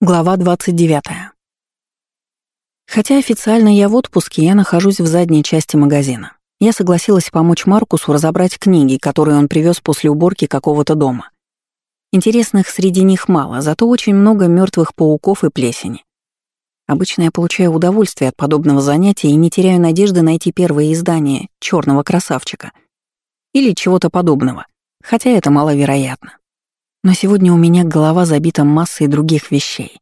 Глава 29. Хотя официально я в отпуске, я нахожусь в задней части магазина. Я согласилась помочь Маркусу разобрать книги, которые он привез после уборки какого-то дома. Интересных среди них мало, зато очень много мертвых пауков и плесени. Обычно я получаю удовольствие от подобного занятия и не теряю надежды найти первое издание черного красавчика» или чего-то подобного, хотя это маловероятно. Но сегодня у меня голова забита массой других вещей.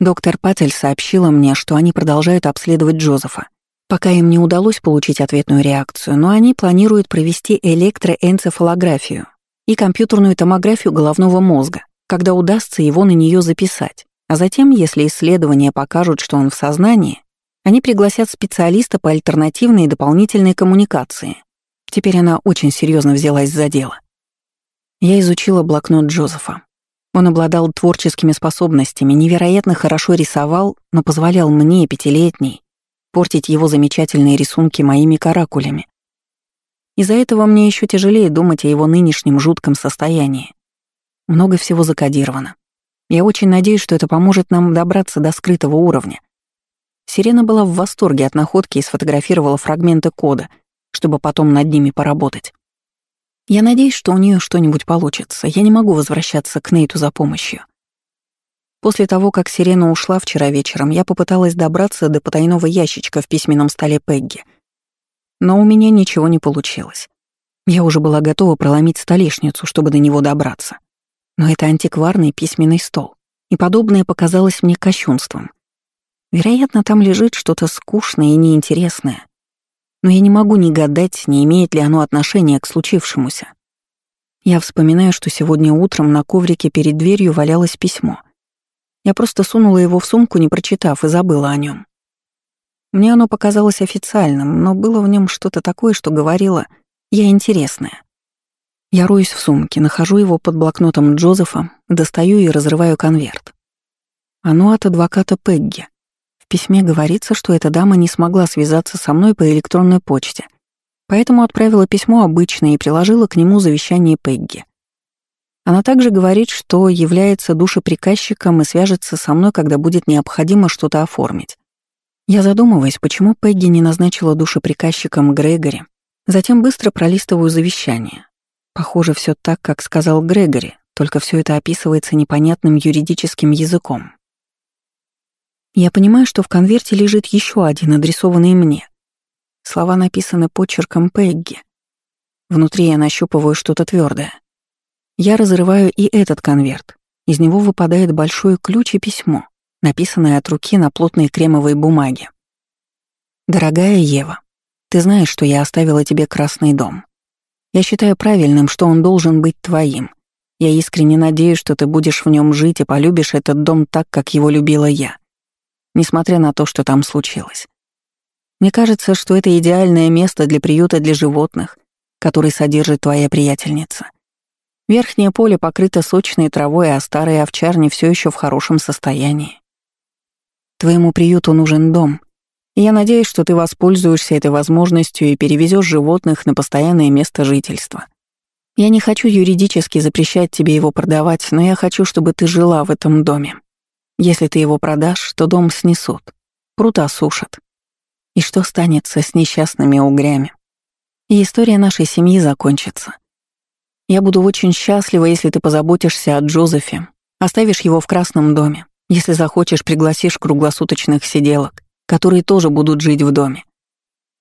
Доктор Паттель сообщила мне, что они продолжают обследовать Джозефа. Пока им не удалось получить ответную реакцию, но они планируют провести электроэнцефалографию и компьютерную томографию головного мозга, когда удастся его на нее записать. А затем, если исследования покажут, что он в сознании, они пригласят специалиста по альтернативной и дополнительной коммуникации. Теперь она очень серьезно взялась за дело. Я изучила блокнот Джозефа. Он обладал творческими способностями, невероятно хорошо рисовал, но позволял мне, пятилетней, портить его замечательные рисунки моими каракулями. Из-за этого мне еще тяжелее думать о его нынешнем жутком состоянии. Много всего закодировано. Я очень надеюсь, что это поможет нам добраться до скрытого уровня. Сирена была в восторге от находки и сфотографировала фрагменты кода, чтобы потом над ними поработать. Я надеюсь, что у нее что-нибудь получится. Я не могу возвращаться к Нейту за помощью. После того, как Сирена ушла вчера вечером, я попыталась добраться до потайного ящичка в письменном столе Пегги. Но у меня ничего не получилось. Я уже была готова проломить столешницу, чтобы до него добраться. Но это антикварный письменный стол, и подобное показалось мне кощунством. Вероятно, там лежит что-то скучное и неинтересное, но я не могу ни гадать, не имеет ли оно отношения к случившемуся. Я вспоминаю, что сегодня утром на коврике перед дверью валялось письмо. Я просто сунула его в сумку, не прочитав, и забыла о нем. Мне оно показалось официальным, но было в нем что-то такое, что говорило «я интересная». Я роюсь в сумке, нахожу его под блокнотом Джозефа, достаю и разрываю конверт. Оно от адвоката Пегги письме говорится, что эта дама не смогла связаться со мной по электронной почте, поэтому отправила письмо обычное и приложила к нему завещание Пегги. Она также говорит, что является душеприказчиком и свяжется со мной, когда будет необходимо что-то оформить. Я задумываюсь, почему Пегги не назначила душеприказчиком Грегори, затем быстро пролистываю завещание. Похоже, все так, как сказал Грегори, только все это описывается непонятным юридическим языком. Я понимаю, что в конверте лежит еще один, адресованный мне. Слова написаны почерком Пегги. Внутри я нащупываю что-то твердое. Я разрываю и этот конверт. Из него выпадает большой ключ и письмо, написанное от руки на плотной кремовой бумаге. «Дорогая Ева, ты знаешь, что я оставила тебе красный дом. Я считаю правильным, что он должен быть твоим. Я искренне надеюсь, что ты будешь в нем жить и полюбишь этот дом так, как его любила я несмотря на то, что там случилось. Мне кажется, что это идеальное место для приюта для животных, который содержит твоя приятельница. Верхнее поле покрыто сочной травой, а старые овчарни все еще в хорошем состоянии. Твоему приюту нужен дом, и я надеюсь, что ты воспользуешься этой возможностью и перевезешь животных на постоянное место жительства. Я не хочу юридически запрещать тебе его продавать, но я хочу, чтобы ты жила в этом доме. Если ты его продашь, то дом снесут, пруд осушат. И что станется с несчастными угрями? И история нашей семьи закончится. Я буду очень счастлива, если ты позаботишься о Джозефе, оставишь его в красном доме, если захочешь, пригласишь круглосуточных сиделок, которые тоже будут жить в доме.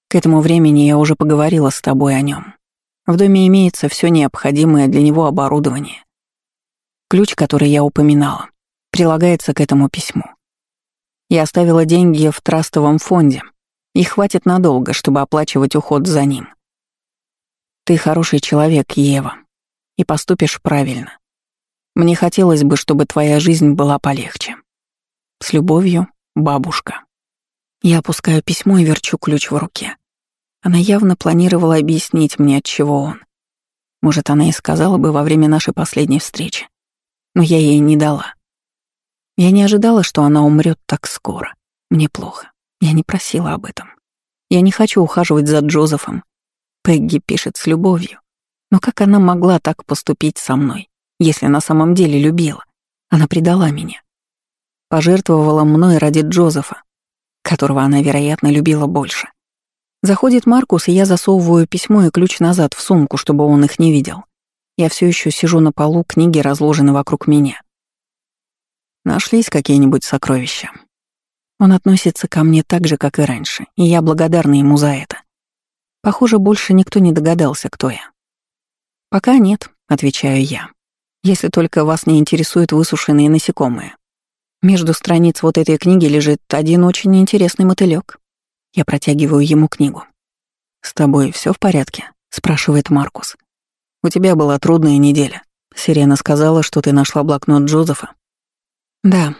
К этому времени я уже поговорила с тобой о нем. В доме имеется все необходимое для него оборудование. Ключ, который я упоминала, прилагается к этому письму. Я оставила деньги в трастовом фонде, и хватит надолго, чтобы оплачивать уход за ним. Ты хороший человек, Ева, и поступишь правильно. Мне хотелось бы, чтобы твоя жизнь была полегче. С любовью, бабушка. Я опускаю письмо и верчу ключ в руке. Она явно планировала объяснить мне, от чего он. Может, она и сказала бы во время нашей последней встречи. Но я ей не дала. Я не ожидала, что она умрет так скоро. Мне плохо. Я не просила об этом. Я не хочу ухаживать за Джозефом. Пегги пишет с любовью. Но как она могла так поступить со мной, если на самом деле любила? Она предала меня. Пожертвовала мной ради Джозефа, которого она, вероятно, любила больше. Заходит Маркус, и я засовываю письмо и ключ назад в сумку, чтобы он их не видел. Я все еще сижу на полу, книги разложены вокруг меня. Нашлись какие-нибудь сокровища. Он относится ко мне так же, как и раньше, и я благодарна ему за это. Похоже, больше никто не догадался, кто я. «Пока нет», — отвечаю я. «Если только вас не интересуют высушенные насекомые. Между страниц вот этой книги лежит один очень интересный мотылёк. Я протягиваю ему книгу. «С тобой все в порядке?» — спрашивает Маркус. «У тебя была трудная неделя. Сирена сказала, что ты нашла блокнот Джозефа». «Да,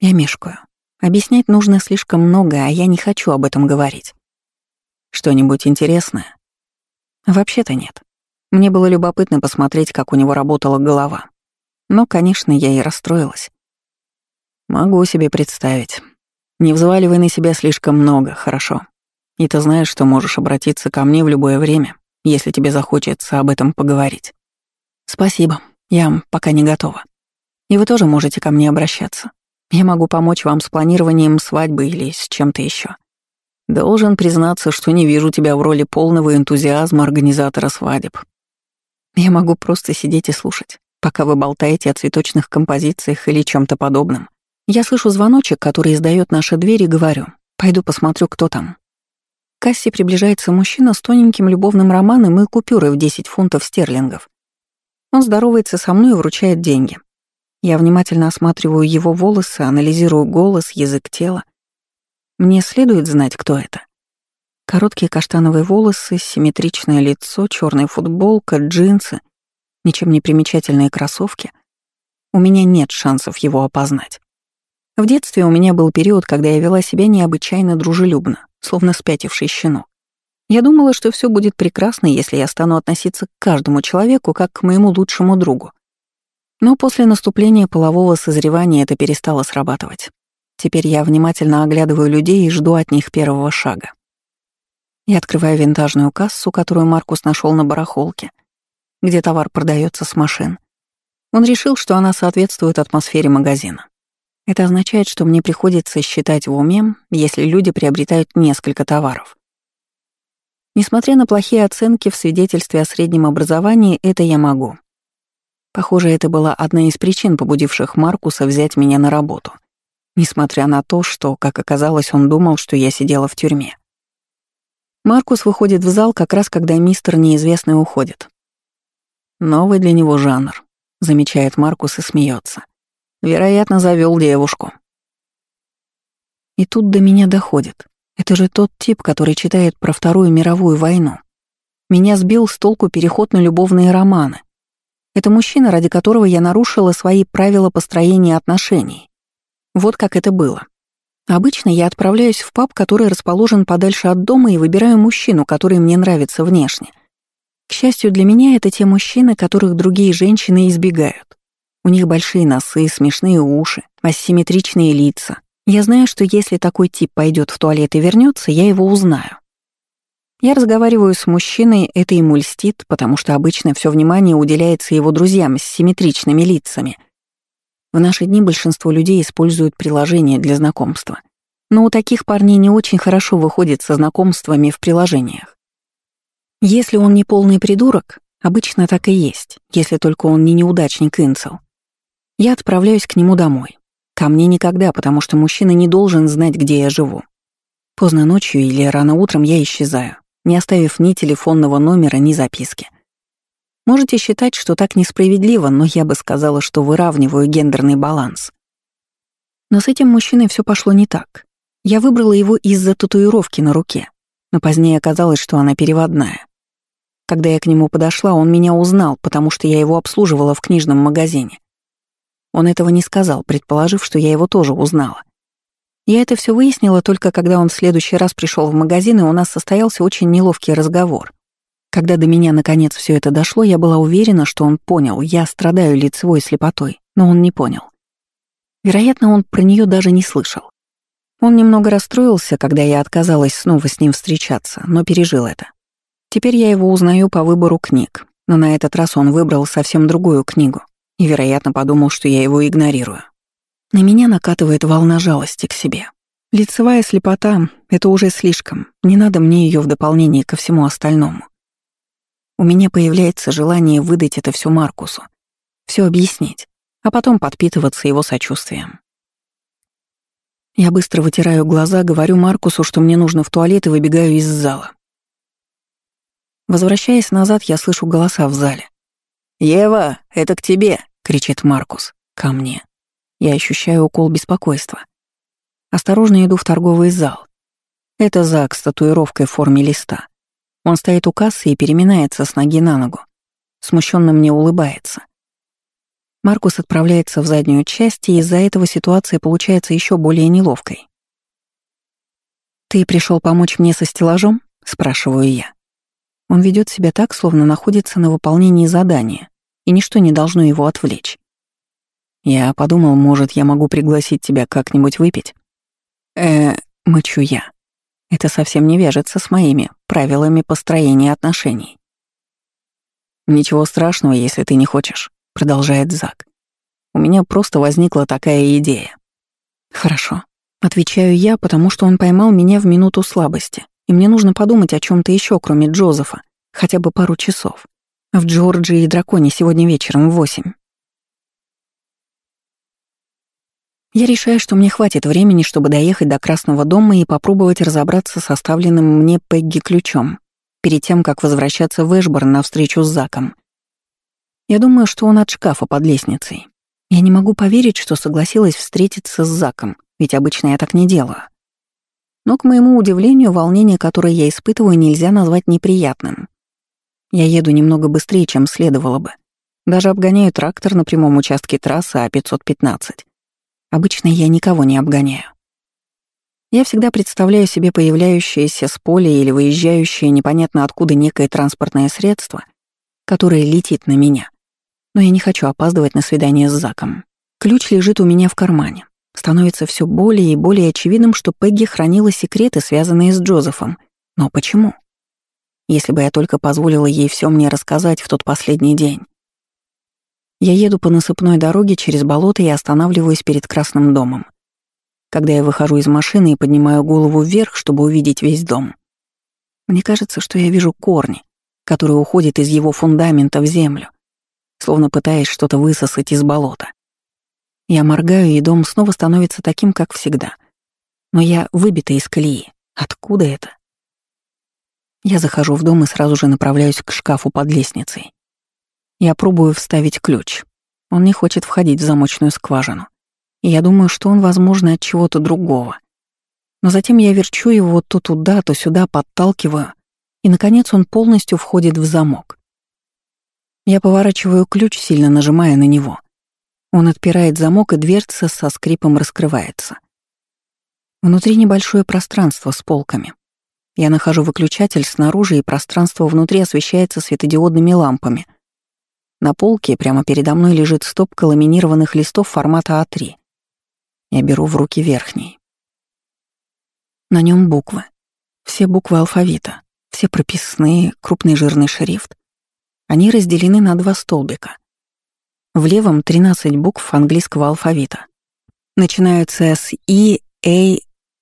я мешкаю. Объяснять нужно слишком много, а я не хочу об этом говорить». «Что-нибудь интересное?» «Вообще-то нет. Мне было любопытно посмотреть, как у него работала голова. Но, конечно, я и расстроилась. Могу себе представить. Не взваливай на себя слишком много, хорошо? И ты знаешь, что можешь обратиться ко мне в любое время, если тебе захочется об этом поговорить. Спасибо, я пока не готова. И вы тоже можете ко мне обращаться. Я могу помочь вам с планированием свадьбы или с чем-то еще. Должен признаться, что не вижу тебя в роли полного энтузиазма организатора свадеб. Я могу просто сидеть и слушать, пока вы болтаете о цветочных композициях или чем то подобном. Я слышу звоночек, который издает наша дверь, и говорю, пойду посмотрю, кто там. К кассе приближается мужчина с тоненьким любовным романом и купюрой в 10 фунтов стерлингов. Он здоровается со мной и вручает деньги. Я внимательно осматриваю его волосы, анализирую голос, язык тела. Мне следует знать, кто это. Короткие каштановые волосы, симметричное лицо, черная футболка, джинсы, ничем не примечательные кроссовки. У меня нет шансов его опознать. В детстве у меня был период, когда я вела себя необычайно дружелюбно, словно спятивший щенок. Я думала, что все будет прекрасно, если я стану относиться к каждому человеку как к моему лучшему другу. Но после наступления полового созревания это перестало срабатывать. Теперь я внимательно оглядываю людей и жду от них первого шага. Я открываю винтажную кассу, которую Маркус нашел на барахолке, где товар продается с машин. Он решил, что она соответствует атмосфере магазина. Это означает, что мне приходится считать в уме, если люди приобретают несколько товаров. Несмотря на плохие оценки в свидетельстве о среднем образовании, это я могу. Похоже, это была одна из причин, побудивших Маркуса взять меня на работу. Несмотря на то, что, как оказалось, он думал, что я сидела в тюрьме. Маркус выходит в зал как раз, когда мистер неизвестный уходит. Новый для него жанр, замечает Маркус и смеется. Вероятно, завел девушку. И тут до меня доходит. Это же тот тип, который читает про Вторую мировую войну. Меня сбил с толку переход на любовные романы. Это мужчина, ради которого я нарушила свои правила построения отношений. Вот как это было. Обычно я отправляюсь в паб, который расположен подальше от дома, и выбираю мужчину, который мне нравится внешне. К счастью для меня, это те мужчины, которых другие женщины избегают. У них большие носы, смешные уши, асимметричные лица. Я знаю, что если такой тип пойдет в туалет и вернется, я его узнаю. Я разговариваю с мужчиной, это ему льстит, потому что обычно все внимание уделяется его друзьям с симметричными лицами. В наши дни большинство людей используют приложения для знакомства. Но у таких парней не очень хорошо выходит со знакомствами в приложениях. Если он не полный придурок, обычно так и есть, если только он не неудачник инцел. Я отправляюсь к нему домой. Ко мне никогда, потому что мужчина не должен знать, где я живу. Поздно ночью или рано утром я исчезаю, не оставив ни телефонного номера, ни записки. Можете считать, что так несправедливо, но я бы сказала, что выравниваю гендерный баланс. Но с этим мужчиной все пошло не так. Я выбрала его из-за татуировки на руке, но позднее оказалось, что она переводная. Когда я к нему подошла, он меня узнал, потому что я его обслуживала в книжном магазине. Он этого не сказал, предположив, что я его тоже узнала. Я это все выяснила только когда он в следующий раз пришел в магазин, и у нас состоялся очень неловкий разговор. Когда до меня наконец все это дошло, я была уверена, что он понял, я страдаю лицевой слепотой, но он не понял. Вероятно, он про нее даже не слышал. Он немного расстроился, когда я отказалась снова с ним встречаться, но пережил это. Теперь я его узнаю по выбору книг, но на этот раз он выбрал совсем другую книгу, и, вероятно, подумал, что я его игнорирую. На меня накатывает волна жалости к себе. Лицевая слепота — это уже слишком. Не надо мне ее в дополнение ко всему остальному. У меня появляется желание выдать это все Маркусу, все объяснить, а потом подпитываться его сочувствием. Я быстро вытираю глаза, говорю Маркусу, что мне нужно в туалет и выбегаю из зала. Возвращаясь назад, я слышу голоса в зале. «Ева, это к тебе!» — кричит Маркус. «Ко мне». Я ощущаю укол беспокойства. Осторожно иду в торговый зал. Это Зак с татуировкой в форме листа. Он стоит у кассы и переминается с ноги на ногу. Смущенно мне улыбается. Маркус отправляется в заднюю часть, и из-за этого ситуация получается еще более неловкой. «Ты пришел помочь мне со стеллажом?» — спрашиваю я. Он ведет себя так, словно находится на выполнении задания, и ничто не должно его отвлечь. Я подумал, может, я могу пригласить тебя как-нибудь выпить? Э, мычу я. Это совсем не вяжется с моими правилами построения отношений. Ничего страшного, если ты не хочешь, продолжает Зак. У меня просто возникла такая идея. Хорошо. Отвечаю я, потому что он поймал меня в минуту слабости и мне нужно подумать о чем то еще, кроме Джозефа, хотя бы пару часов. В Джорджии и Драконе сегодня вечером в восемь. Я решаю, что мне хватит времени, чтобы доехать до Красного дома и попробовать разобраться с оставленным мне Пегги ключом, перед тем, как возвращаться в Эшборн на встречу с Заком. Я думаю, что он от шкафа под лестницей. Я не могу поверить, что согласилась встретиться с Заком, ведь обычно я так не делаю. Но, к моему удивлению, волнение, которое я испытываю, нельзя назвать неприятным. Я еду немного быстрее, чем следовало бы. Даже обгоняю трактор на прямом участке трассы А515. Обычно я никого не обгоняю. Я всегда представляю себе появляющееся с поля или выезжающее непонятно откуда некое транспортное средство, которое летит на меня. Но я не хочу опаздывать на свидание с Заком. Ключ лежит у меня в кармане. Становится все более и более очевидным, что Пегги хранила секреты, связанные с Джозефом. Но почему? Если бы я только позволила ей все мне рассказать в тот последний день. Я еду по насыпной дороге через болото и останавливаюсь перед Красным домом. Когда я выхожу из машины и поднимаю голову вверх, чтобы увидеть весь дом, мне кажется, что я вижу корни, которые уходят из его фундамента в землю, словно пытаясь что-то высосать из болота. Я моргаю, и дом снова становится таким, как всегда. Но я выбита из колеи. Откуда это? Я захожу в дом и сразу же направляюсь к шкафу под лестницей. Я пробую вставить ключ. Он не хочет входить в замочную скважину. И я думаю, что он, возможно, от чего-то другого. Но затем я верчу его то туда, то сюда, подталкиваю, и, наконец, он полностью входит в замок. Я поворачиваю ключ, сильно нажимая на него — он отпирает замок, и дверца со скрипом раскрывается. Внутри небольшое пространство с полками. Я нахожу выключатель снаружи, и пространство внутри освещается светодиодными лампами. На полке прямо передо мной лежит стопка ламинированных листов формата А3. Я беру в руки верхний. На нем буквы. Все буквы алфавита. Все прописные, крупный жирный шрифт. Они разделены на два столбика — в левом 13 букв английского алфавита. Начинаются с E, A,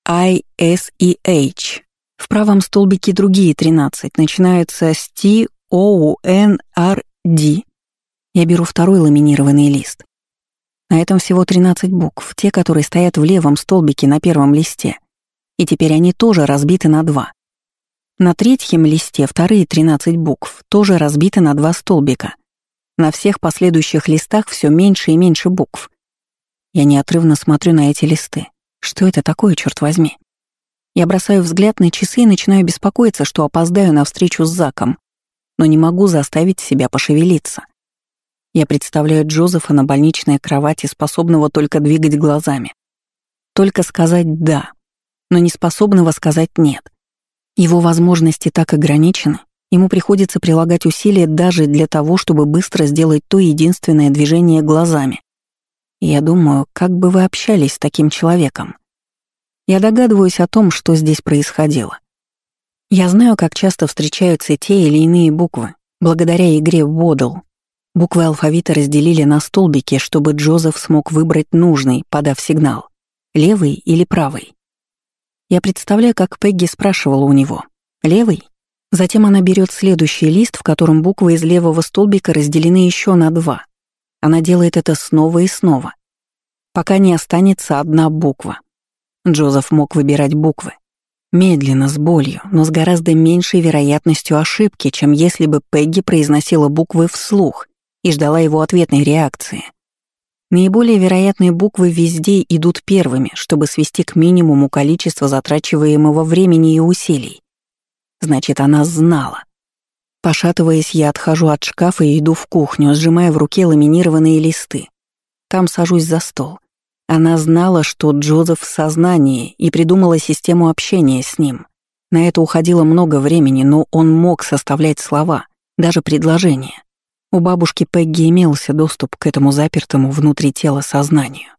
I, S и H. В правом столбике другие 13, начинаются с T, O, N, R, D. Я беру второй ламинированный лист. На этом всего 13 букв, те, которые стоят в левом столбике на первом листе. И теперь они тоже разбиты на два. На третьем листе вторые 13 букв тоже разбиты на два столбика — на всех последующих листах все меньше и меньше букв. Я неотрывно смотрю на эти листы. Что это такое, черт возьми? Я бросаю взгляд на часы и начинаю беспокоиться, что опоздаю на встречу с Заком, но не могу заставить себя пошевелиться. Я представляю Джозефа на больничной кровати, способного только двигать глазами. Только сказать «да», но не способного сказать «нет». Его возможности так ограничены, Ему приходится прилагать усилия даже для того, чтобы быстро сделать то единственное движение глазами. я думаю, как бы вы общались с таким человеком? Я догадываюсь о том, что здесь происходило. Я знаю, как часто встречаются те или иные буквы, благодаря игре в Бодл. Буквы алфавита разделили на столбики, чтобы Джозеф смог выбрать нужный, подав сигнал. Левый или правый. Я представляю, как Пегги спрашивала у него. «Левый?» Затем она берет следующий лист, в котором буквы из левого столбика разделены еще на два. Она делает это снова и снова, пока не останется одна буква. Джозеф мог выбирать буквы. Медленно, с болью, но с гораздо меньшей вероятностью ошибки, чем если бы Пегги произносила буквы вслух и ждала его ответной реакции. Наиболее вероятные буквы везде идут первыми, чтобы свести к минимуму количество затрачиваемого времени и усилий. Значит, она знала. Пошатываясь, я отхожу от шкафа и иду в кухню, сжимая в руке ламинированные листы. Там сажусь за стол. Она знала, что Джозеф в сознании и придумала систему общения с ним. На это уходило много времени, но он мог составлять слова, даже предложения. У бабушки Пегги имелся доступ к этому запертому внутри тела сознанию.